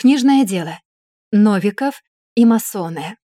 Книжное дело. Новиков и масоны.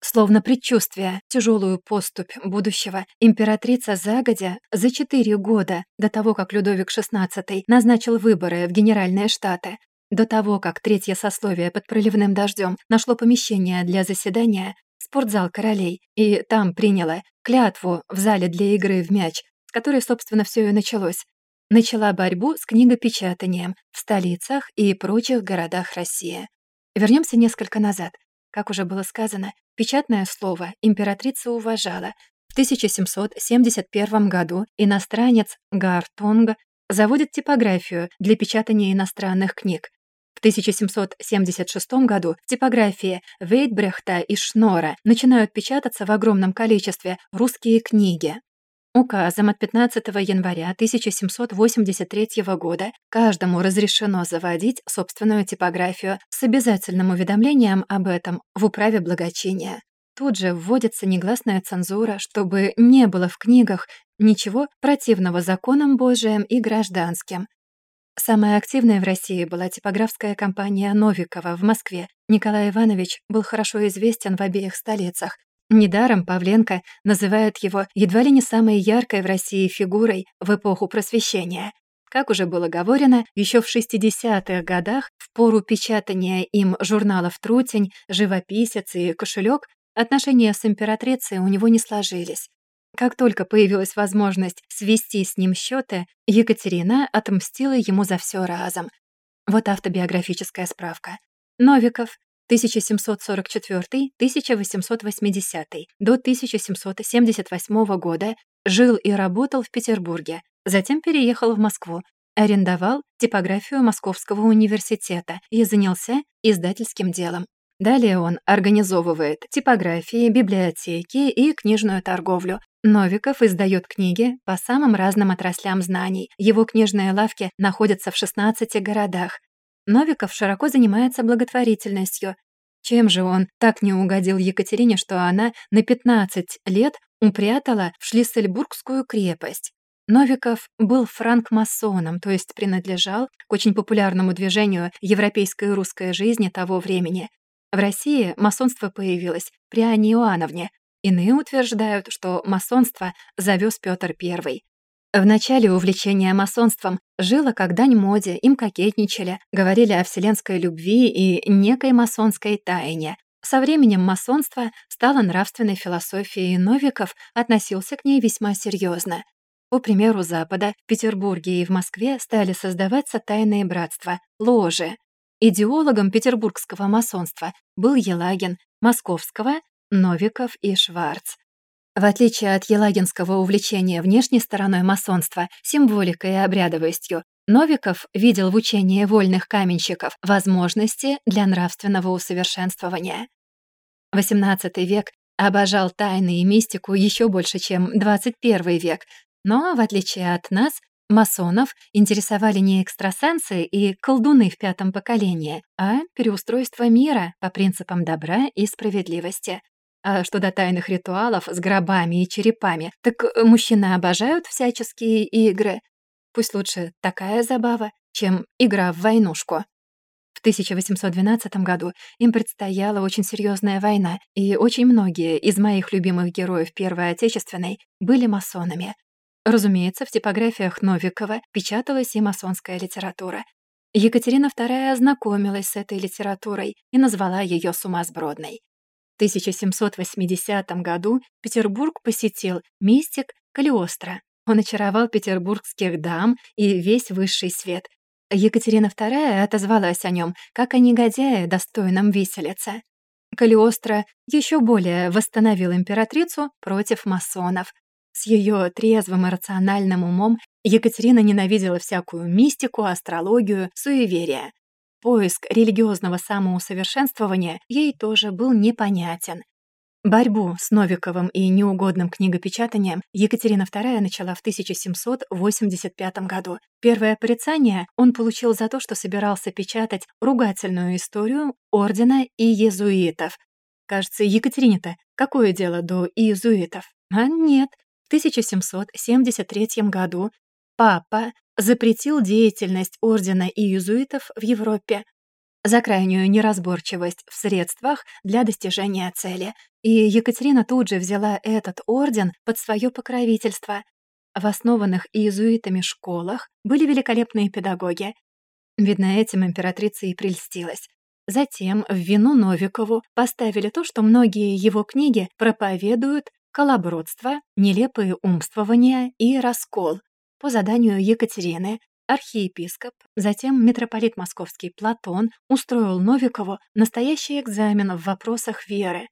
Словно предчувствие тяжелую поступь будущего, императрица загодя за четыре года до того, как Людовик XVI назначил выборы в Генеральные Штаты, до того, как третье сословие под проливным дождем нашло помещение для заседания, спортзал королей, и там приняла клятву в зале для игры в мяч, с которой, собственно, все и началось, начала борьбу с книгопечатанием в столицах и прочих городах России. Вернемся несколько назад. Как уже было сказано, печатное слово императрица уважала. В 1771 году иностранец Гартунг заводит типографию для печатания иностранных книг. В 1776 году типографии Вейтбрехта и Шнора начинают печататься в огромном количестве русские книги. Указом от 15 января 1783 года каждому разрешено заводить собственную типографию с обязательным уведомлением об этом в управе благочиния. Тут же вводится негласная цензура, чтобы не было в книгах ничего противного законам Божиим и гражданским. Самая активная в России была типографская компания Новикова в Москве. Николай Иванович был хорошо известен в обеих столицах, Недаром Павленко называет его едва ли не самой яркой в России фигурой в эпоху просвещения. Как уже было говорено, еще в 60-х годах, в пору печатания им журналов «Трутень», «Живописец» и «Кошелек», отношения с императрицей у него не сложились. Как только появилась возможность свести с ним счеты, Екатерина отомстила ему за все разом. Вот автобиографическая справка. Новиков, 1744-1880 до 1778 года жил и работал в Петербурге, затем переехал в Москву, арендовал типографию Московского университета и занялся издательским делом. Далее он организовывает типографии, библиотеки и книжную торговлю. Новиков издает книги по самым разным отраслям знаний. Его книжные лавки находятся в 16 городах. Новиков широко занимается благотворительностью. Чем же он так не угодил Екатерине, что она на 15 лет упрятала в Шлиссельбургскую крепость? Новиков был франкмасоном, то есть принадлежал к очень популярному движению европейской и русской жизни того времени. В России масонство появилось при Анне Иоанновне. Иные утверждают, что масонство завез Петр I. В начале увлечения масонством жило как дань моде, им кокетничали, говорили о вселенской любви и некой масонской тайне. Со временем масонство стало нравственной философией, Новиков относился к ней весьма серьезно. По примеру Запада, в Петербурге и в Москве стали создаваться тайные братства, ложи. Идеологом петербургского масонства был Елагин, московского — Новиков и Шварц. В отличие от елагинского увлечения внешней стороной масонства, символикой и обрядовостью, Новиков видел в учении вольных каменщиков возможности для нравственного усовершенствования. XVIII век обожал тайны и мистику еще больше, чем XXI век, но, в отличие от нас, масонов интересовали не экстрасенсы и колдуны в пятом поколении, а переустройство мира по принципам добра и справедливости. А что до тайных ритуалов с гробами и черепами, так э, мужчины обожают всяческие игры. Пусть лучше такая забава, чем игра в войнушку. В 1812 году им предстояла очень серьезная война, и очень многие из моих любимых героев Первой Отечественной были масонами. Разумеется, в типографиях Новикова печаталась и масонская литература. Екатерина II ознакомилась с этой литературой и назвала ее сумасбродной. 1780 году Петербург посетил мистик Калиостро. Он очаровал петербургских дам и весь высший свет. Екатерина II отозвалась о нем как о негодяе, достойном виселица. Калиостро еще более восстановил императрицу против масонов. С ее трезвым и рациональным умом Екатерина ненавидела всякую мистику, астрологию, суеверия. Поиск религиозного самоусовершенствования ей тоже был непонятен. Борьбу с Новиковым и неугодным книгопечатанием Екатерина II начала в 1785 году. Первое порицание он получил за то, что собирался печатать ругательную историю ордена и иезуитов. Кажется, Екатерине-то какое дело до иезуитов? А нет. В 1773 году папа запретил деятельность ордена иезуитов в Европе. за крайнюю неразборчивость в средствах для достижения цели, и Екатерина тут же взяла этот орден под свое покровительство. В основанных иезуитами школах были великолепные педагоги. Видно, этим императрица и прельстилась. Затем в вину Новикову поставили то, что многие его книги проповедуют колобродство, нелепые умствования и раскол. По заданию Екатерины архиепископ, затем митрополит московский Платон устроил Новикову настоящий экзамен в вопросах веры.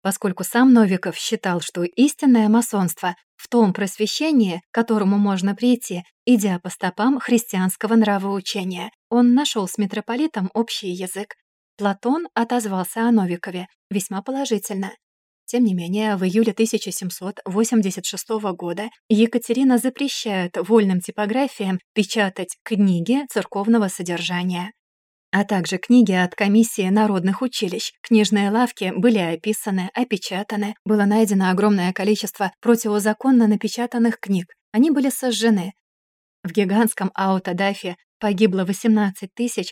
Поскольку сам Новиков считал, что истинное масонство в том просвещении, к которому можно прийти, идя по стопам христианского нравоучения, он нашел с митрополитом общий язык. Платон отозвался о Новикове весьма положительно. Тем не менее, в июле 1786 года Екатерина запрещает вольным типографиям печатать книги церковного содержания, а также книги от комиссии народных училищ. Книжные лавки были описаны, опечатаны, было найдено огромное количество противозаконно напечатанных книг. Они были сожжены. В гигантском аутодафе погибло 18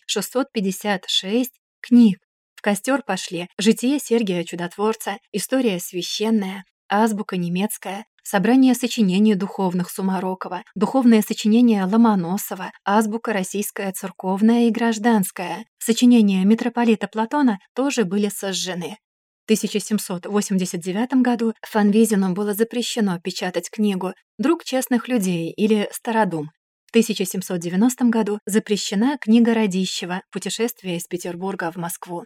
656 книг. В костер пошли «Житие Сергия Чудотворца», «История священная», «Азбука немецкая», собрание сочинений духовных Сумарокова, духовное сочинение Ломоносова, азбука российская церковная и гражданская. Сочинения митрополита Платона тоже были сожжены. В 1789 году Фанвизину было запрещено печатать книгу «Друг честных людей» или «Стародум». В 1790 году запрещена книга Радищева «Путешествие из Петербурга в Москву».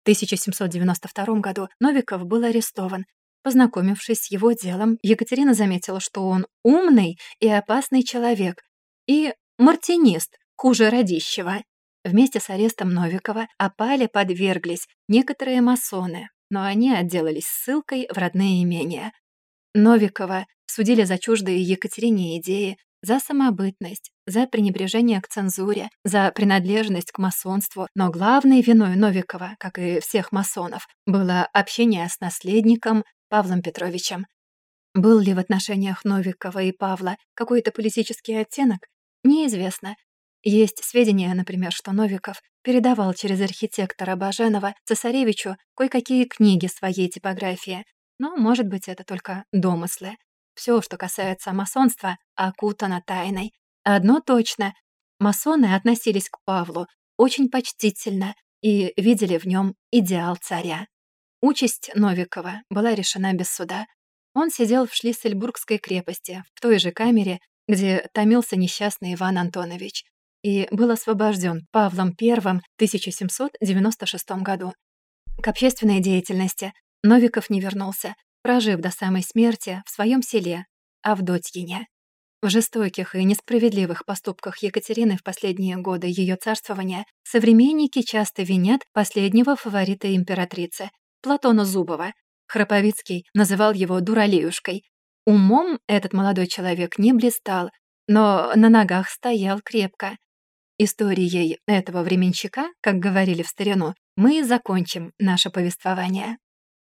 В 1792 году Новиков был арестован. Познакомившись с его делом, Екатерина заметила, что он умный и опасный человек, и мартинист, хуже Радищева. Вместе с арестом Новикова опале подверглись некоторые масоны, но они отделались ссылкой в родные имения. Новикова судили за чуждые Екатерине идеи, за самобытность, за пренебрежение к цензуре, за принадлежность к масонству, но главной виной Новикова, как и всех масонов, было общение с наследником Павлом Петровичем. Был ли в отношениях Новикова и Павла какой-то политический оттенок? Неизвестно. Есть сведения, например, что Новиков передавал через архитектора Баженова цесаревичу кое-какие книги своей типографии, но, может быть, это только домыслы. Все, что касается масонства, окутано тайной. Одно точно. Масоны относились к Павлу очень почтительно и видели в нем идеал царя. Участь Новикова была решена без суда. Он сидел в Шлиссельбургской крепости, в той же камере, где томился несчастный Иван Антонович, и был освобожден Павлом I в 1796 году. К общественной деятельности Новиков не вернулся, прожив до самой смерти в своем селе, Авдотьине. В жестоких и несправедливых поступках Екатерины в последние годы ее царствования современники часто винят последнего фаворита императрицы, Платона Зубова. Храповицкий называл его «дуралеюшкой». Умом этот молодой человек не блистал, но на ногах стоял крепко. Историей этого временщика, как говорили в старину, мы закончим наше повествование.